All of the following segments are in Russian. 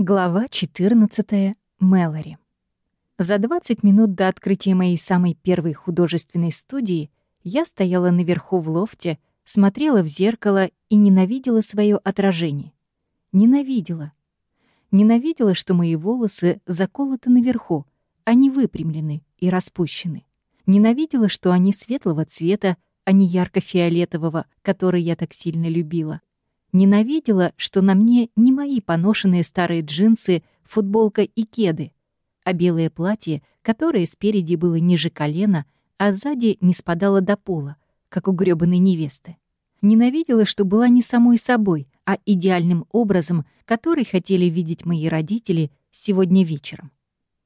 Глава 14. Мэлори. За 20 минут до открытия моей самой первой художественной студии я стояла наверху в лофте, смотрела в зеркало и ненавидела свое отражение. Ненавидела. Ненавидела, что мои волосы заколоты наверху, они выпрямлены и распущены. Ненавидела, что они светлого цвета, а не ярко-фиолетового, который я так сильно любила. Ненавидела, что на мне не мои поношенные старые джинсы, футболка и кеды, а белое платье, которое спереди было ниже колена, а сзади не спадало до пола, как у грёбаной невесты. Ненавидела, что была не самой собой, а идеальным образом, который хотели видеть мои родители сегодня вечером.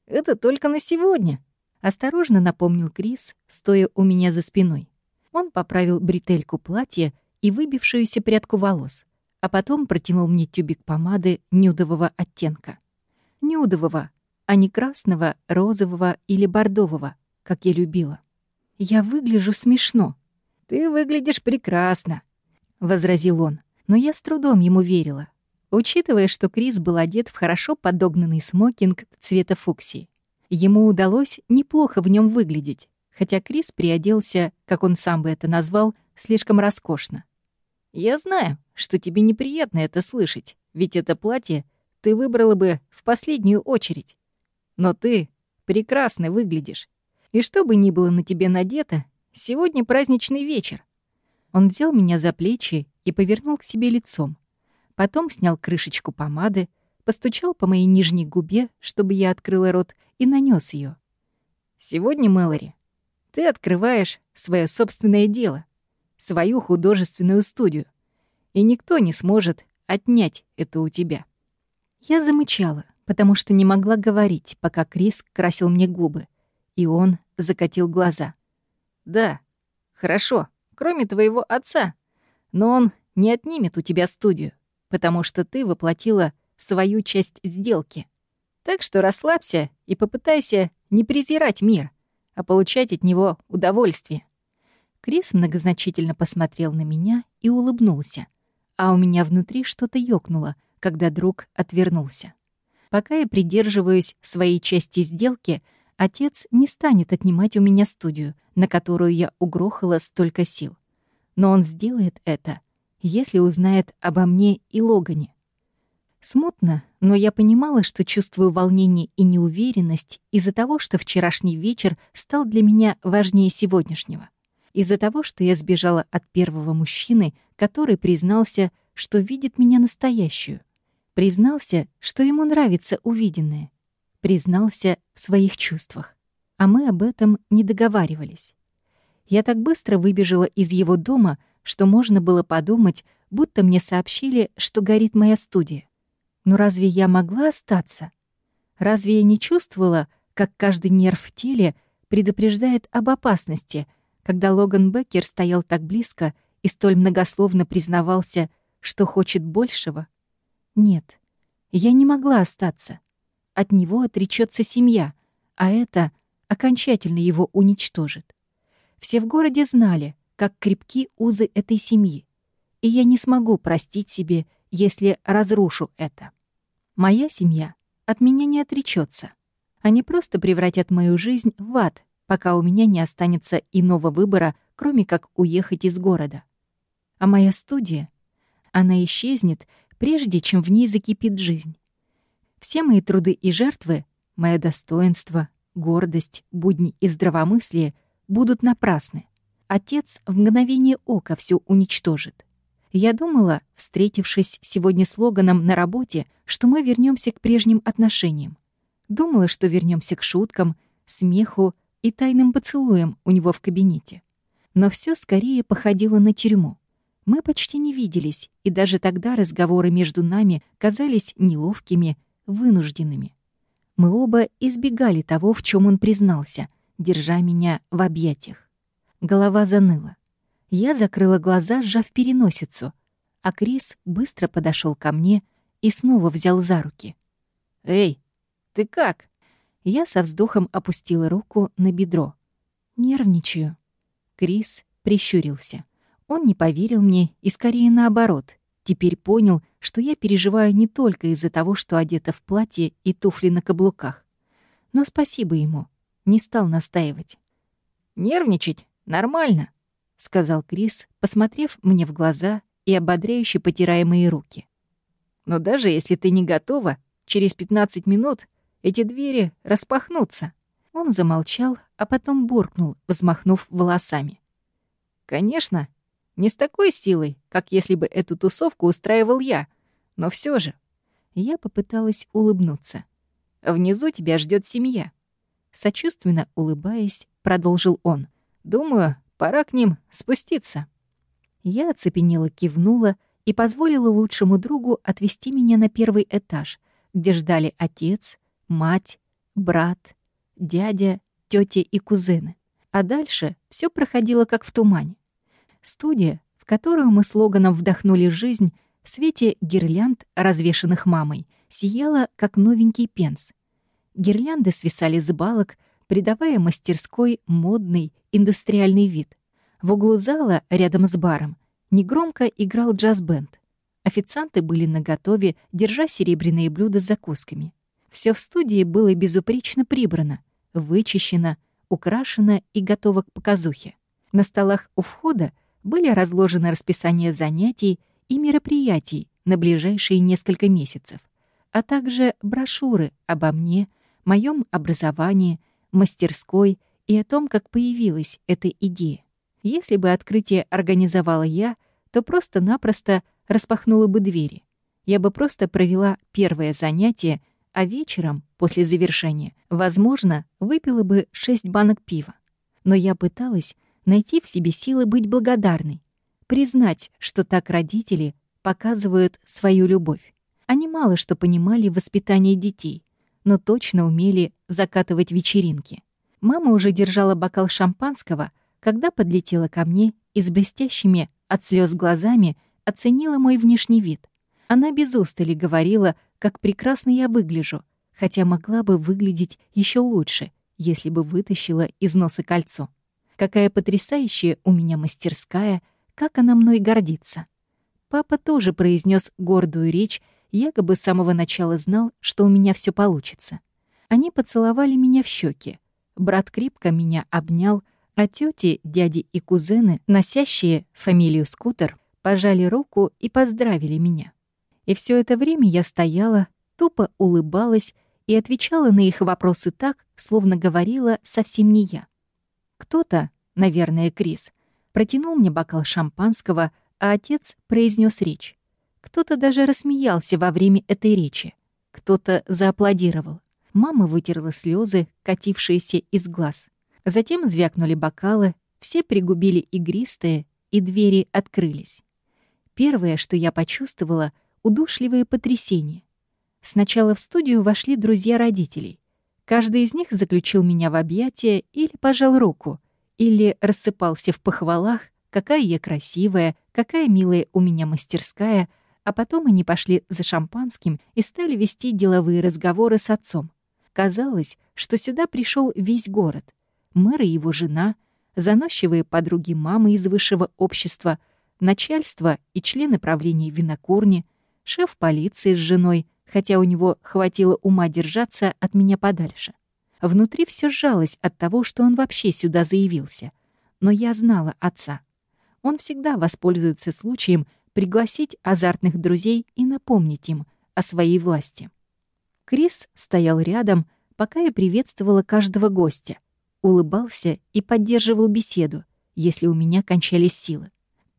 «Это только на сегодня», — осторожно напомнил Крис, стоя у меня за спиной. Он поправил бретельку платья и выбившуюся прядку волос а потом протянул мне тюбик помады нюдового оттенка. Нюдового, а не красного, розового или бордового, как я любила. «Я выгляжу смешно». «Ты выглядишь прекрасно», — возразил он, но я с трудом ему верила, учитывая, что Крис был одет в хорошо подогнанный смокинг цвета фуксии. Ему удалось неплохо в нем выглядеть, хотя Крис приоделся, как он сам бы это назвал, слишком роскошно. «Я знаю, что тебе неприятно это слышать, ведь это платье ты выбрала бы в последнюю очередь. Но ты прекрасно выглядишь. И что бы ни было на тебе надето, сегодня праздничный вечер». Он взял меня за плечи и повернул к себе лицом. Потом снял крышечку помады, постучал по моей нижней губе, чтобы я открыла рот, и нанес ее. «Сегодня, Мэлори, ты открываешь свое собственное дело свою художественную студию. И никто не сможет отнять это у тебя. Я замычала, потому что не могла говорить, пока Крис красил мне губы. И он закатил глаза. «Да, хорошо, кроме твоего отца. Но он не отнимет у тебя студию, потому что ты воплотила свою часть сделки. Так что расслабься и попытайся не презирать мир, а получать от него удовольствие. Крис многозначительно посмотрел на меня и улыбнулся, а у меня внутри что-то ёкнуло, когда друг отвернулся. Пока я придерживаюсь своей части сделки, отец не станет отнимать у меня студию, на которую я угрохала столько сил. Но он сделает это, если узнает обо мне и Логане. Смутно, но я понимала, что чувствую волнение и неуверенность из-за того, что вчерашний вечер стал для меня важнее сегодняшнего из-за того, что я сбежала от первого мужчины, который признался, что видит меня настоящую. Признался, что ему нравится увиденное. Признался в своих чувствах. А мы об этом не договаривались. Я так быстро выбежала из его дома, что можно было подумать, будто мне сообщили, что горит моя студия. Но разве я могла остаться? Разве я не чувствовала, как каждый нерв в теле предупреждает об опасности — когда Логан Беккер стоял так близко и столь многословно признавался, что хочет большего? Нет, я не могла остаться. От него отречется семья, а это окончательно его уничтожит. Все в городе знали, как крепки узы этой семьи, и я не смогу простить себе, если разрушу это. Моя семья от меня не отречется. Они просто превратят мою жизнь в ад, пока у меня не останется иного выбора, кроме как уехать из города. А моя студия, она исчезнет, прежде чем в ней закипит жизнь. Все мои труды и жертвы, мое достоинство, гордость, будни и здравомыслие будут напрасны. Отец в мгновение ока все уничтожит. Я думала, встретившись сегодня с Логаном на работе, что мы вернемся к прежним отношениям. Думала, что вернемся к шуткам, смеху и тайным поцелуем у него в кабинете. Но все скорее походило на тюрьму. Мы почти не виделись, и даже тогда разговоры между нами казались неловкими, вынужденными. Мы оба избегали того, в чем он признался, держа меня в объятиях. Голова заныла. Я закрыла глаза, сжав переносицу, а Крис быстро подошел ко мне и снова взял за руки. «Эй, ты как?» Я со вздохом опустила руку на бедро. Нервничаю. Крис прищурился. Он не поверил мне и скорее наоборот. Теперь понял, что я переживаю не только из-за того, что одета в платье и туфли на каблуках. Но спасибо ему, не стал настаивать. «Нервничать? Нормально», — сказал Крис, посмотрев мне в глаза и ободряюще потирая мои руки. «Но даже если ты не готова, через 15 минут эти двери распахнутся». Он замолчал, а потом буркнул, взмахнув волосами. «Конечно, не с такой силой, как если бы эту тусовку устраивал я, но все же». Я попыталась улыбнуться. «Внизу тебя ждет семья». Сочувственно улыбаясь, продолжил он. «Думаю, пора к ним спуститься». Я оцепенела кивнула и позволила лучшему другу отвезти меня на первый этаж, где ждали отец, мать, брат, дядя, тетя и кузены. А дальше все проходило как в тумане. Студия, в которую мы с Логаном вдохнули жизнь, в свете гирлянд, развешанных мамой, сияла, как новенький пенс. Гирлянды свисали с балок, придавая мастерской модный индустриальный вид. В углу зала, рядом с баром, негромко играл джаз-бенд. Официанты были наготове, держа серебряные блюда с закусками. Все в студии было безупречно прибрано, вычищено, украшено и готово к показухе. На столах у входа были разложены расписание занятий и мероприятий на ближайшие несколько месяцев, а также брошюры обо мне, моем образовании, мастерской и о том, как появилась эта идея. Если бы открытие организовала я, то просто-напросто распахнула бы двери. Я бы просто провела первое занятие, а вечером, после завершения, возможно, выпила бы шесть банок пива. Но я пыталась найти в себе силы быть благодарной, признать, что так родители показывают свою любовь. Они мало что понимали в воспитании детей, но точно умели закатывать вечеринки. Мама уже держала бокал шампанского, когда подлетела ко мне и с блестящими от слез глазами оценила мой внешний вид. Она без устали говорила, как прекрасно я выгляжу, хотя могла бы выглядеть еще лучше, если бы вытащила из носа кольцо. Какая потрясающая у меня мастерская, как она мной гордится. Папа тоже произнес гордую речь, якобы с самого начала знал, что у меня все получится. Они поцеловали меня в щеки. Брат крепко меня обнял, а тети, дяди и кузены, носящие фамилию Скутер, пожали руку и поздравили меня. И все это время я стояла, тупо улыбалась и отвечала на их вопросы так, словно говорила совсем не я. Кто-то, наверное, Крис, протянул мне бокал шампанского, а отец произнес речь. Кто-то даже рассмеялся во время этой речи. Кто-то зааплодировал. Мама вытерла слезы, катившиеся из глаз. Затем звякнули бокалы, все пригубили игристое, и двери открылись. Первое, что я почувствовала — удушливое потрясение. Сначала в студию вошли друзья родителей. Каждый из них заключил меня в объятия или пожал руку, или рассыпался в похвалах, какая я красивая, какая милая у меня мастерская, а потом они пошли за шампанским и стали вести деловые разговоры с отцом. Казалось, что сюда пришел весь город. Мэр и его жена, заносчивые подруги мамы из высшего общества, начальство и члены правления винокурни, шеф полиции с женой, хотя у него хватило ума держаться от меня подальше. Внутри все сжалось от того, что он вообще сюда заявился. Но я знала отца. Он всегда воспользуется случаем пригласить азартных друзей и напомнить им о своей власти. Крис стоял рядом, пока я приветствовала каждого гостя, улыбался и поддерживал беседу, если у меня кончались силы.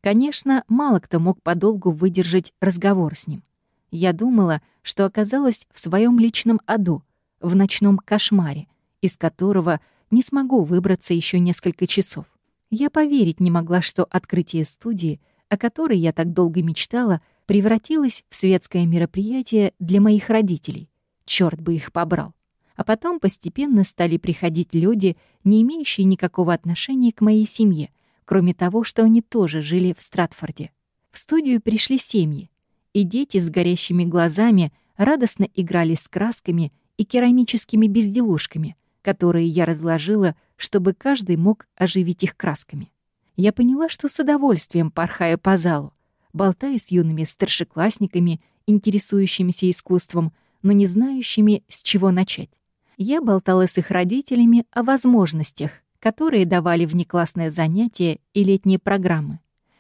Конечно, мало кто мог подолгу выдержать разговор с ним. Я думала, что оказалась в своем личном аду, в ночном кошмаре, из которого не смогу выбраться еще несколько часов. Я поверить не могла, что открытие студии, о которой я так долго мечтала, превратилось в светское мероприятие для моих родителей. Черт бы их побрал. А потом постепенно стали приходить люди, не имеющие никакого отношения к моей семье, кроме того, что они тоже жили в Стратфорде. В студию пришли семьи, и дети с горящими глазами радостно играли с красками и керамическими безделушками, которые я разложила, чтобы каждый мог оживить их красками. Я поняла, что с удовольствием порхаю по залу. болтаю с юными старшеклассниками, интересующимися искусством, но не знающими, с чего начать. Я болтала с их родителями о возможностях, которые давали внеклассные занятия и летние программы.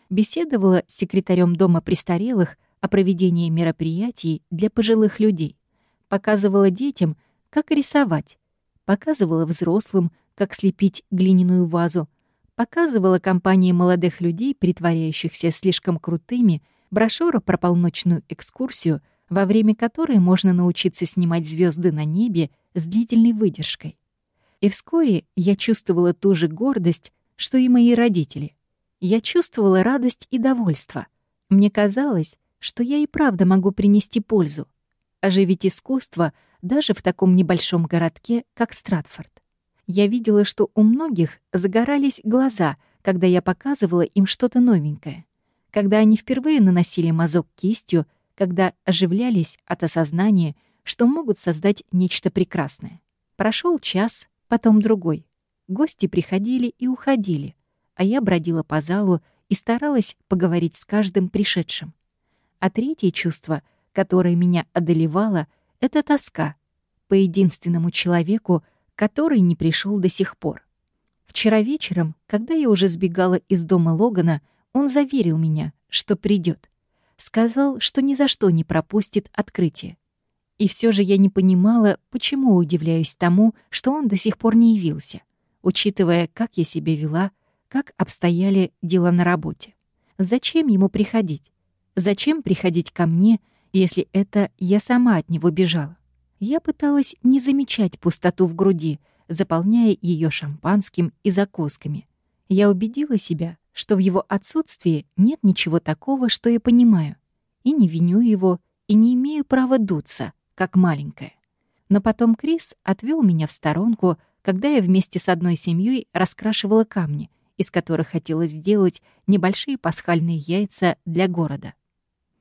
Беседовала с секретарем Дома престарелых о проведении мероприятий для пожилых людей. Показывала детям, как рисовать. Показывала взрослым, как слепить глиняную вазу. Показывала компании молодых людей, притворяющихся слишком крутыми, брошюру про полночную экскурсию, во время которой можно научиться снимать звезды на небе с длительной выдержкой. И вскоре я чувствовала ту же гордость, что и мои родители. Я чувствовала радость и довольство. Мне казалось, что я и правда могу принести пользу, оживить искусство даже в таком небольшом городке, как Стратфорд. Я видела, что у многих загорались глаза, когда я показывала им что-то новенькое, когда они впервые наносили мазок кистью, когда оживлялись от осознания, что могут создать нечто прекрасное. Прошел час, потом другой. Гости приходили и уходили, а я бродила по залу и старалась поговорить с каждым пришедшим. А третье чувство, которое меня одолевало, — это тоска по единственному человеку, который не пришел до сих пор. Вчера вечером, когда я уже сбегала из дома Логана, он заверил меня, что придет. Сказал, что ни за что не пропустит открытие. И все же я не понимала, почему удивляюсь тому, что он до сих пор не явился, учитывая, как я себя вела, как обстояли дела на работе. Зачем ему приходить? Зачем приходить ко мне, если это я сама от него бежала? Я пыталась не замечать пустоту в груди, заполняя ее шампанским и закусками. Я убедила себя, что в его отсутствии нет ничего такого, что я понимаю, и не виню его, и не имею права дуться, как маленькая. Но потом Крис отвел меня в сторонку, когда я вместе с одной семьей раскрашивала камни, из которых хотела сделать небольшие пасхальные яйца для города.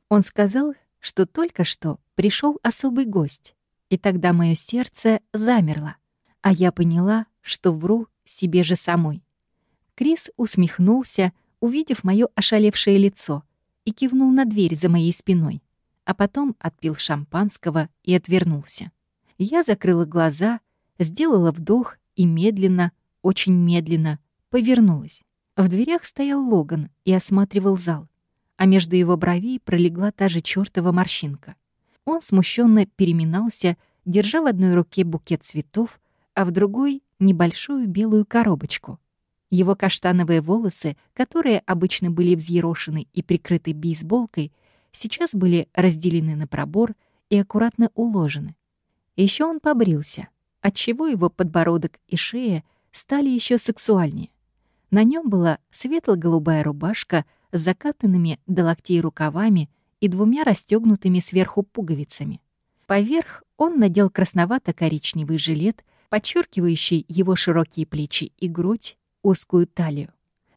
Он сказал, что только что пришел особый гость, и тогда мое сердце замерло, а я поняла, что вру себе же самой. Крис усмехнулся, увидев мое ошалевшее лицо, и кивнул на дверь за моей спиной, а потом отпил шампанского и отвернулся. Я закрыла глаза, сделала вдох и медленно, очень медленно повернулась. В дверях стоял Логан и осматривал зал, а между его бровей пролегла та же чёртова морщинка. Он смущенно переминался, держа в одной руке букет цветов, а в другой — небольшую белую коробочку. Его каштановые волосы, которые обычно были взъерошены и прикрыты бейсболкой, сейчас были разделены на пробор и аккуратно уложены. Еще он побрился, отчего его подбородок и шея стали еще сексуальнее. На нем была светло-голубая рубашка с закатанными до локтей рукавами и двумя расстегнутыми сверху пуговицами. Поверх он надел красновато-коричневый жилет, подчеркивающий его широкие плечи и грудь, узкую талию.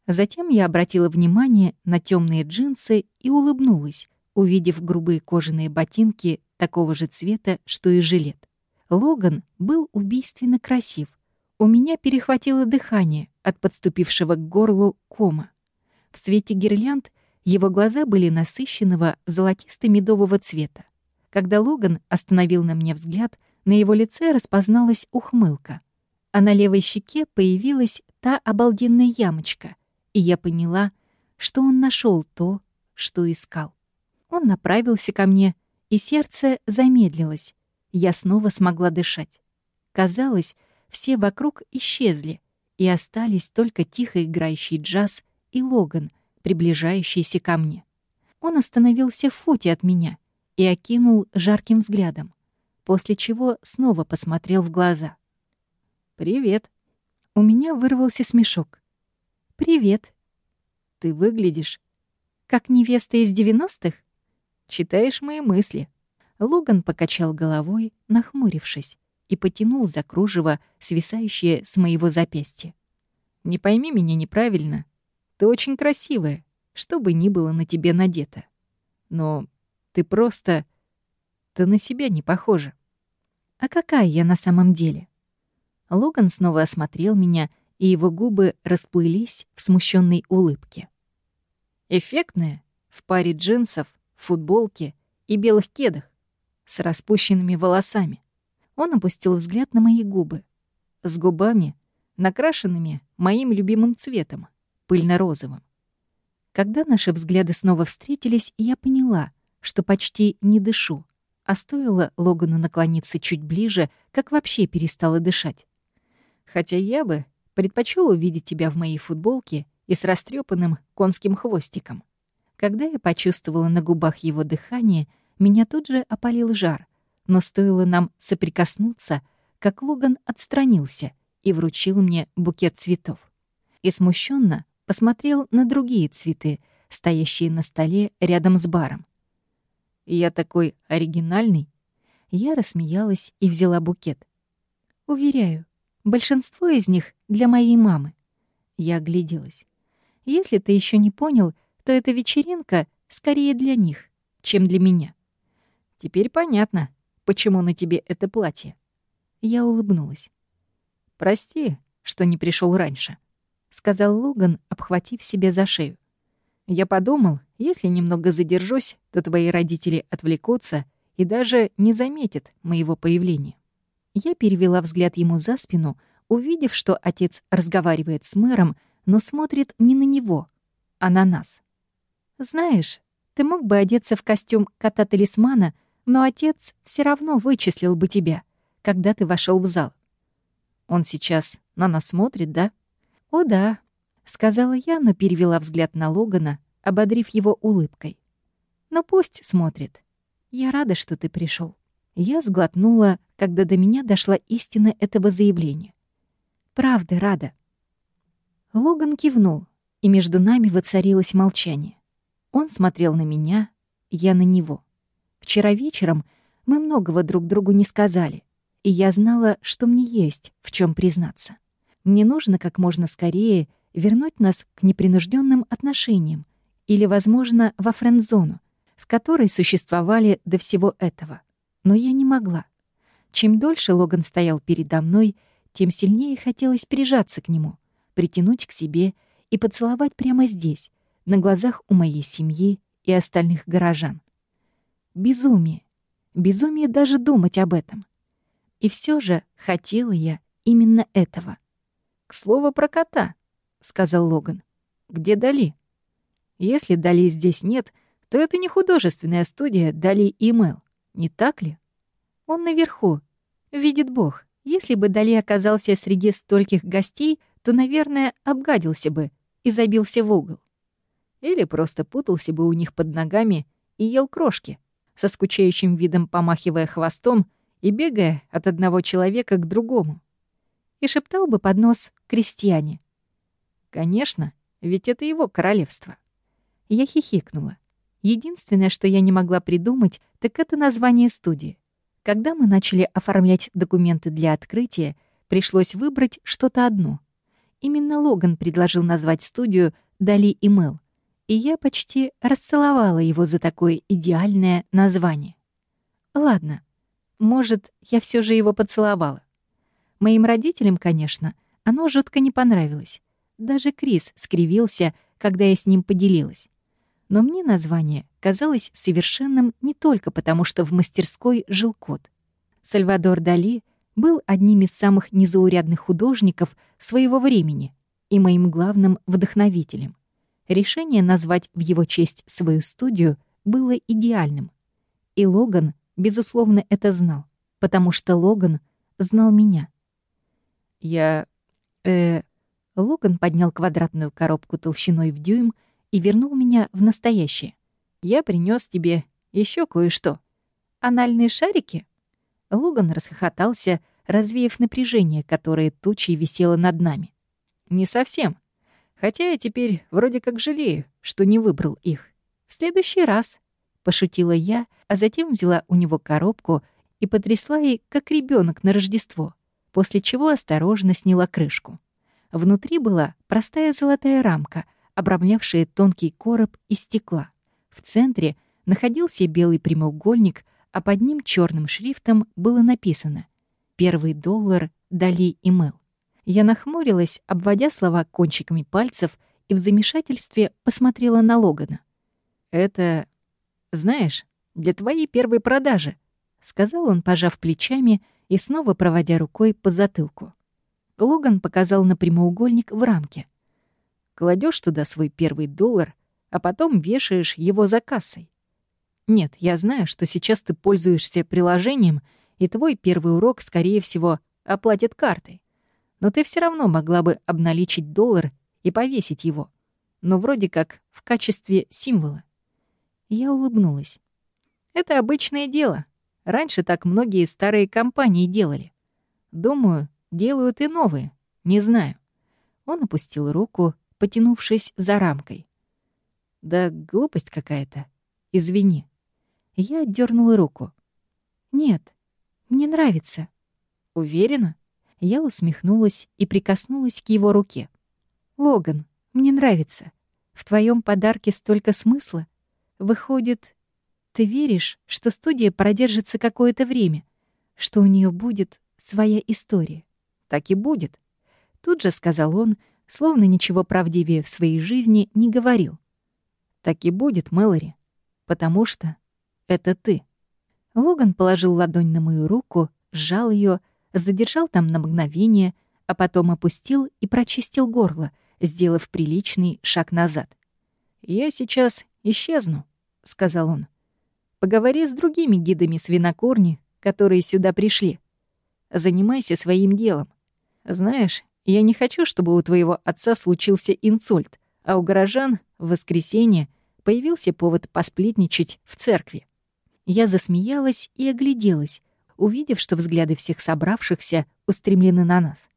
Затем я обратила внимание на темные джинсы и улыбнулась, увидев грубые кожаные ботинки такого же цвета, что и жилет. Логан был убийственно красив. У меня перехватило дыхание от подступившего к горлу кома. В свете гирлянд его глаза были насыщенного золотисто-медового цвета. Когда Логан остановил на мне взгляд, на его лице распозналась ухмылка, а на левой щеке появилась та обалденная ямочка, и я поняла, что он нашел то, что искал. Он направился ко мне, и сердце замедлилось. Я снова смогла дышать. Казалось, все вокруг исчезли, и остались только тихо играющий джаз и Логан, приближающийся ко мне. Он остановился в футе от меня и окинул жарким взглядом, после чего снова посмотрел в глаза. «Привет». У меня вырвался смешок. «Привет. Ты выглядишь как невеста из девяностых? Читаешь мои мысли». Логан покачал головой, нахмурившись, и потянул за кружево, свисающее с моего запястья. «Не пойми меня неправильно. Ты очень красивая, что бы ни было на тебе надето. Но ты просто... Ты на себя не похожа». «А какая я на самом деле?» Логан снова осмотрел меня, и его губы расплылись в смущенной улыбке. «Эффектная, в паре джинсов, футболке и белых кедах с распущенными волосами. Он опустил взгляд на мои губы. С губами, накрашенными моим любимым цветом, пыльно-розовым. Когда наши взгляды снова встретились, я поняла, что почти не дышу, а стоило Логану наклониться чуть ближе, как вообще перестала дышать. Хотя я бы предпочел увидеть тебя в моей футболке и с растрепанным конским хвостиком. Когда я почувствовала на губах его дыхание, меня тут же опалил жар, но стоило нам соприкоснуться, как Логан отстранился и вручил мне букет цветов. И смущенно посмотрел на другие цветы, стоящие на столе рядом с баром. «Я такой оригинальный?» Я рассмеялась и взяла букет. «Уверяю, большинство из них для моей мамы». Я огляделась. «Если ты еще не понял, то эта вечеринка скорее для них, чем для меня». «Теперь понятно, почему на тебе это платье». Я улыбнулась. «Прости, что не пришел раньше», — сказал Логан, обхватив себе за шею. «Я подумал, если немного задержусь, то твои родители отвлекутся и даже не заметят моего появления». Я перевела взгляд ему за спину, увидев, что отец разговаривает с мэром, но смотрит не на него, а на нас. «Знаешь, ты мог бы одеться в костюм кота-талисмана, но отец все равно вычислил бы тебя, когда ты вошел в зал. Он сейчас на нас смотрит, да? О, да, сказала я, но перевела взгляд на Логана, ободрив его улыбкой. Но пусть смотрит. Я рада, что ты пришел. Я сглотнула, когда до меня дошла истина этого заявления. Правда, рада. Логан кивнул, и между нами воцарилось молчание. Он смотрел на меня, я на него. Вчера вечером мы многого друг другу не сказали и я знала, что мне есть в чем признаться. Мне нужно как можно скорее вернуть нас к непринужденным отношениям или, возможно, во френд-зону, в которой существовали до всего этого. Но я не могла. Чем дольше Логан стоял передо мной, тем сильнее хотелось прижаться к нему, притянуть к себе и поцеловать прямо здесь, на глазах у моей семьи и остальных горожан. Безумие. Безумие даже думать об этом. И все же хотела я именно этого. «К слову про кота», — сказал Логан. «Где Дали?» «Если Дали здесь нет, то это не художественная студия Дали и Мэл, не так ли?» «Он наверху. Видит Бог. Если бы Дали оказался среди стольких гостей, то, наверное, обгадился бы и забился в угол. Или просто путался бы у них под ногами и ел крошки, со скучающим видом помахивая хвостом и бегая от одного человека к другому. И шептал бы под нос крестьяне. Конечно, ведь это его королевство. Я хихикнула. Единственное, что я не могла придумать, так это название студии. Когда мы начали оформлять документы для открытия, пришлось выбрать что-то одно. Именно Логан предложил назвать студию «Дали и Мэл», и я почти расцеловала его за такое идеальное название. Ладно, может, я все же его поцеловала. Моим родителям, конечно, оно жутко не понравилось. Даже Крис скривился, когда я с ним поделилась. Но мне название казалось совершенным не только потому, что в мастерской жил кот. Сальвадор Дали был одним из самых незаурядных художников своего времени и моим главным вдохновителем. Решение назвать в его честь свою студию было идеальным. И Логан безусловно, это знал, потому что Логан знал меня. Я... э... Логан поднял квадратную коробку толщиной в дюйм и вернул меня в настоящее. Я принес тебе еще кое-что. Анальные шарики? Логан расхохотался, развеяв напряжение, которое тучей висело над нами. Не совсем. Хотя я теперь вроде как жалею, что не выбрал их. В следующий раз пошутила я, а затем взяла у него коробку и потрясла ей, как ребенок на Рождество, после чего осторожно сняла крышку. Внутри была простая золотая рамка, обрамлявшая тонкий короб из стекла. В центре находился белый прямоугольник, а под ним черным шрифтом было написано «Первый доллар Дали и Мэл». Я нахмурилась, обводя слова кончиками пальцев, и в замешательстве посмотрела на Логана. Это, знаешь, для твоей первой продажи, сказал он, пожав плечами и снова проводя рукой по затылку. Логан показал на прямоугольник в рамке. Кладешь туда свой первый доллар, а потом вешаешь его за кассой. Нет, я знаю, что сейчас ты пользуешься приложением, и твой первый урок, скорее всего, оплатят картой. Но ты все равно могла бы обналичить доллар и повесить его. Но вроде как в качестве символа. Я улыбнулась. Это обычное дело. Раньше так многие старые компании делали. Думаю, делают и новые. Не знаю. Он опустил руку, потянувшись за рамкой. Да глупость какая-то. Извини. Я отдернула руку. Нет, мне нравится. Уверена? Я усмехнулась и прикоснулась к его руке. Логан, мне нравится. В твоем подарке столько смысла. Выходит, ты веришь, что студия продержится какое-то время, что у нее будет своя история? Так и будет. Тут же сказал он, словно ничего правдивее в своей жизни не говорил. Так и будет, Мэлори, потому что это ты. Логан положил ладонь на мою руку, сжал ее, задержал там на мгновение, а потом опустил и прочистил горло, сделав приличный шаг назад. «Я сейчас исчезну», — сказал он. Поговори с другими гидами свинокорни, которые сюда пришли. Занимайся своим делом. Знаешь, я не хочу, чтобы у твоего отца случился инсульт, а у горожан в воскресенье появился повод посплетничать в церкви. Я засмеялась и огляделась, увидев, что взгляды всех собравшихся устремлены на нас.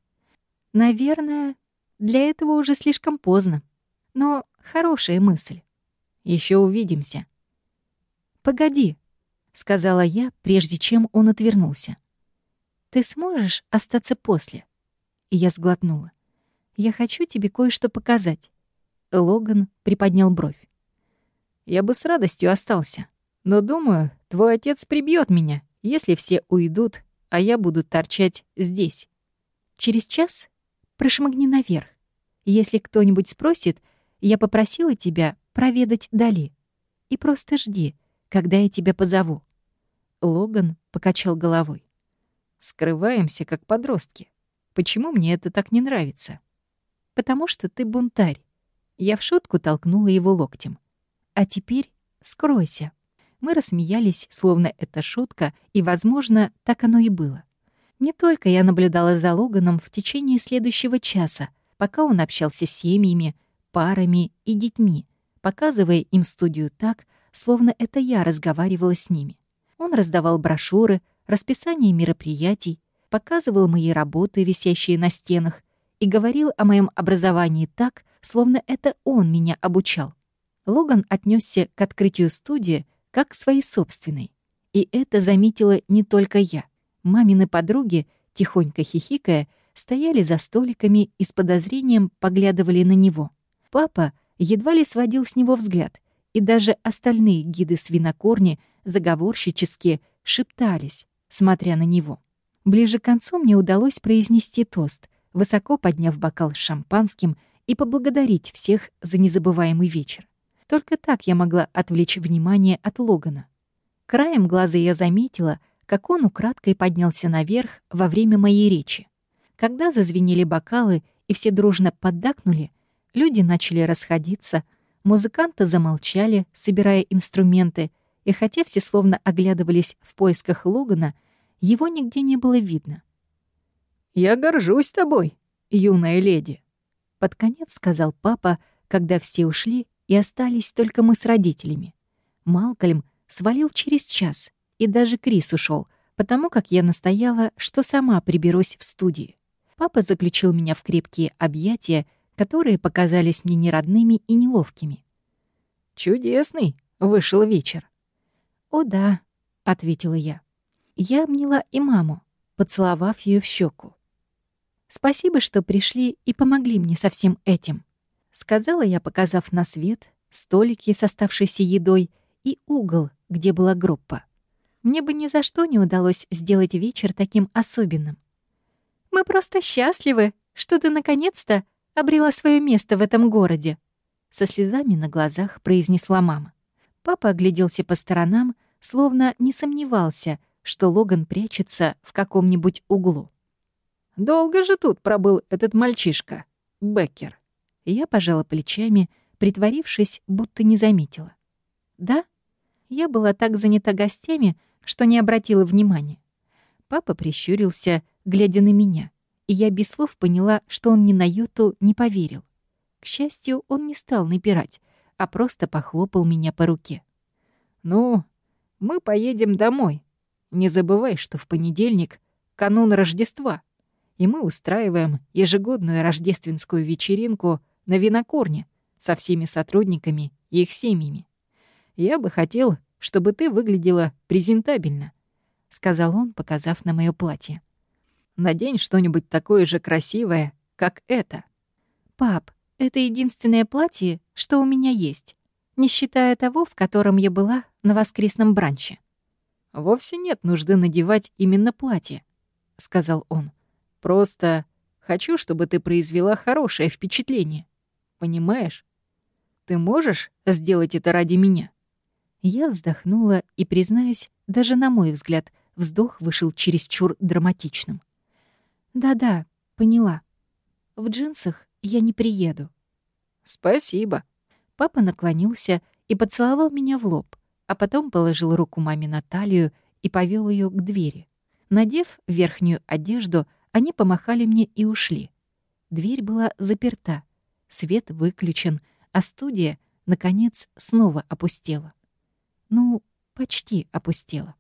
Наверное, для этого уже слишком поздно. Но хорошая мысль. Еще увидимся. «Погоди», — сказала я, прежде чем он отвернулся. «Ты сможешь остаться после?» И я сглотнула. «Я хочу тебе кое-что показать». Логан приподнял бровь. «Я бы с радостью остался, но, думаю, твой отец прибьет меня, если все уйдут, а я буду торчать здесь. Через час прошмыгни наверх. Если кто-нибудь спросит, я попросила тебя проведать Дали. И просто жди, когда я тебя позову». Логан покачал головой. «Скрываемся, как подростки. Почему мне это так не нравится?» «Потому что ты бунтарь». Я в шутку толкнула его локтем. «А теперь скройся». Мы рассмеялись, словно это шутка, и, возможно, так оно и было. Не только я наблюдала за Логаном в течение следующего часа, пока он общался с семьями, парами и детьми, показывая им студию так, словно это я разговаривала с ними. Он раздавал брошюры, расписание мероприятий, показывал мои работы, висящие на стенах, и говорил о моем образовании так, словно это он меня обучал. Логан отнесся к открытию студии как своей собственной. И это заметила не только я. Мамины подруги, тихонько хихикая, стояли за столиками и с подозрением поглядывали на него. Папа едва ли сводил с него взгляд — и даже остальные гиды свинокорни заговорщически шептались, смотря на него. Ближе к концу мне удалось произнести тост, высоко подняв бокал с шампанским и поблагодарить всех за незабываемый вечер. Только так я могла отвлечь внимание от Логана. Краем глаза я заметила, как он украдкой поднялся наверх во время моей речи. Когда зазвенели бокалы и все дружно поддакнули, люди начали расходиться — Музыканты замолчали, собирая инструменты, и хотя все словно оглядывались в поисках Логана, его нигде не было видно. «Я горжусь тобой, юная леди», — под конец сказал папа, когда все ушли и остались только мы с родителями. Малкольм свалил через час, и даже Крис ушел, потому как я настояла, что сама приберусь в студии. Папа заключил меня в крепкие объятия, которые показались мне неродными и неловкими. «Чудесный вышел вечер». «О да», — ответила я. Я обняла и маму, поцеловав ее в щеку. «Спасибо, что пришли и помогли мне со всем этим», — сказала я, показав на свет, столики с оставшейся едой и угол, где была группа. Мне бы ни за что не удалось сделать вечер таким особенным. «Мы просто счастливы, что ты наконец-то обрела свое место в этом городе», — со слезами на глазах произнесла мама. Папа огляделся по сторонам, словно не сомневался, что Логан прячется в каком-нибудь углу. «Долго же тут пробыл этот мальчишка, Беккер?» Я пожала плечами, притворившись, будто не заметила. «Да?» Я была так занята гостями, что не обратила внимания. Папа прищурился, глядя на меня, и я без слов поняла, что он ни на йоту не поверил. К счастью, он не стал напирать, а просто похлопал меня по руке. «Ну, мы поедем домой. Не забывай, что в понедельник — канун Рождества, и мы устраиваем ежегодную рождественскую вечеринку на винокурне со всеми сотрудниками и их семьями. Я бы хотел, чтобы ты выглядела презентабельно», — сказал он, показав на моё платье. «Надень что-нибудь такое же красивое, как это». «Пап, это единственное платье, что у меня есть, не считая того, в котором я была на воскресном бранче». «Вовсе нет нужды надевать именно платье», — сказал он. «Просто хочу, чтобы ты произвела хорошее впечатление. Понимаешь? Ты можешь сделать это ради меня?» Я вздохнула и, признаюсь, даже на мой взгляд, вздох вышел чересчур драматичным. «Да-да, поняла. В джинсах я не приеду». «Спасибо». Папа наклонился и поцеловал меня в лоб, а потом положил руку маме на талию и повел ее к двери. Надев верхнюю одежду, они помахали мне и ушли. Дверь была заперта, свет выключен, а студия, наконец, снова опустела. Ну, почти опустела.